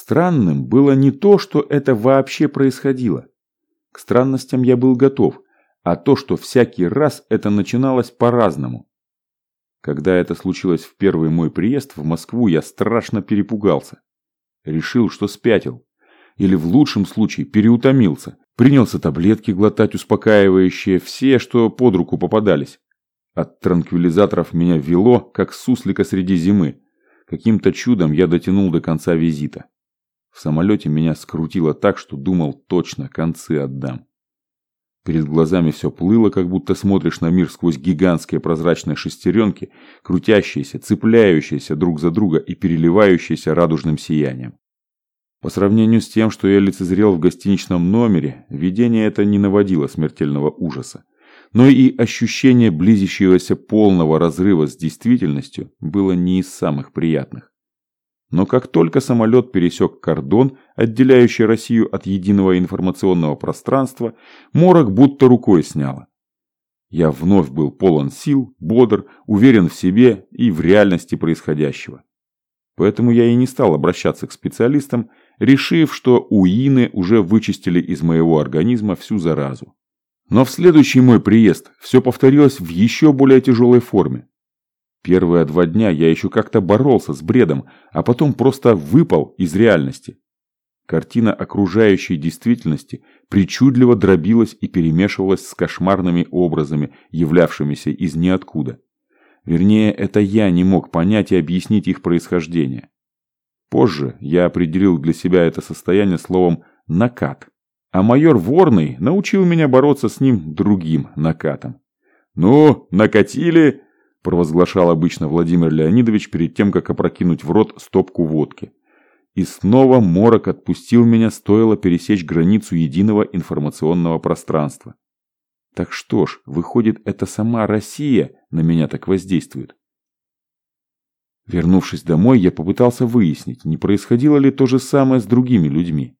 Странным было не то, что это вообще происходило. К странностям я был готов, а то, что всякий раз это начиналось по-разному. Когда это случилось в первый мой приезд в Москву, я страшно перепугался. Решил, что спятил. Или в лучшем случае переутомился. Принялся таблетки глотать успокаивающие, все, что под руку попадались. От транквилизаторов меня вело, как суслика среди зимы. Каким-то чудом я дотянул до конца визита. В самолете меня скрутило так, что думал точно концы отдам. Перед глазами все плыло, как будто смотришь на мир сквозь гигантские прозрачные шестеренки, крутящиеся, цепляющиеся друг за друга и переливающиеся радужным сиянием. По сравнению с тем, что я лицезрел в гостиничном номере, видение это не наводило смертельного ужаса. Но и ощущение близящегося полного разрыва с действительностью было не из самых приятных. Но как только самолет пересек кордон, отделяющий Россию от единого информационного пространства, морок будто рукой сняло. Я вновь был полон сил, бодр, уверен в себе и в реальности происходящего. Поэтому я и не стал обращаться к специалистам, решив, что уины уже вычистили из моего организма всю заразу. Но в следующий мой приезд все повторилось в еще более тяжелой форме. Первые два дня я еще как-то боролся с бредом, а потом просто выпал из реальности. Картина окружающей действительности причудливо дробилась и перемешивалась с кошмарными образами, являвшимися из ниоткуда. Вернее, это я не мог понять и объяснить их происхождение. Позже я определил для себя это состояние словом «накат». А майор Ворный научил меня бороться с ним другим накатом. «Ну, накатили!» Провозглашал обычно Владимир Леонидович перед тем, как опрокинуть в рот стопку водки. И снова морок отпустил меня, стоило пересечь границу единого информационного пространства. Так что ж, выходит, это сама Россия на меня так воздействует. Вернувшись домой, я попытался выяснить, не происходило ли то же самое с другими людьми.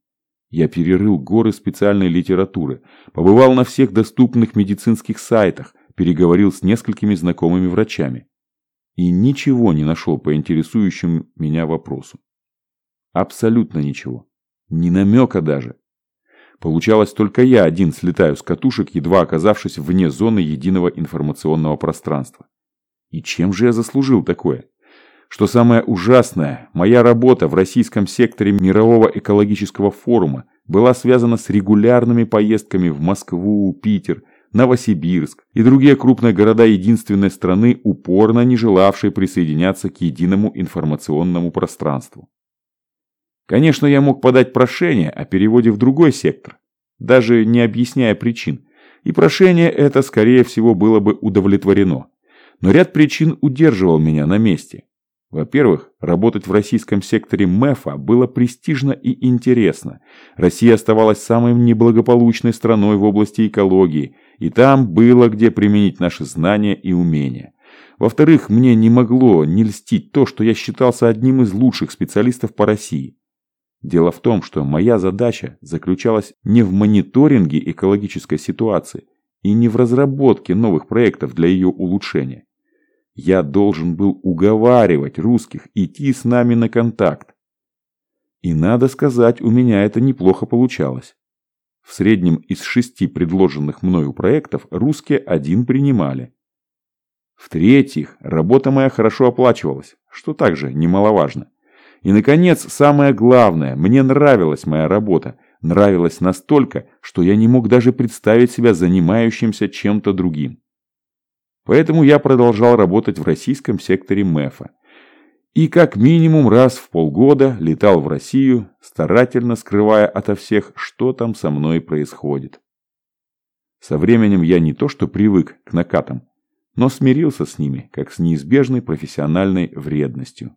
Я перерыл горы специальной литературы, побывал на всех доступных медицинских сайтах, переговорил с несколькими знакомыми врачами и ничего не нашел по интересующему меня вопросу. Абсолютно ничего. Ни намека даже. Получалось, только я один слетаю с катушек, едва оказавшись вне зоны единого информационного пространства. И чем же я заслужил такое? Что самое ужасное, моя работа в российском секторе Мирового экологического форума была связана с регулярными поездками в Москву, Питер, Новосибирск и другие крупные города единственной страны, упорно не желавшие присоединяться к единому информационному пространству. Конечно, я мог подать прошение о переводе в другой сектор, даже не объясняя причин, и прошение это, скорее всего, было бы удовлетворено. Но ряд причин удерживал меня на месте. Во-первых, работать в российском секторе МЭФа было престижно и интересно. Россия оставалась самой неблагополучной страной в области экологии – и там было где применить наши знания и умения. Во-вторых, мне не могло не льстить то, что я считался одним из лучших специалистов по России. Дело в том, что моя задача заключалась не в мониторинге экологической ситуации и не в разработке новых проектов для ее улучшения. Я должен был уговаривать русских идти с нами на контакт. И надо сказать, у меня это неплохо получалось. В среднем из шести предложенных мною проектов русские один принимали. В-третьих, работа моя хорошо оплачивалась, что также немаловажно. И, наконец, самое главное, мне нравилась моя работа. Нравилась настолько, что я не мог даже представить себя занимающимся чем-то другим. Поэтому я продолжал работать в российском секторе МЭФа и как минимум раз в полгода летал в Россию, старательно скрывая ото всех, что там со мной происходит. Со временем я не то что привык к накатам, но смирился с ними, как с неизбежной профессиональной вредностью.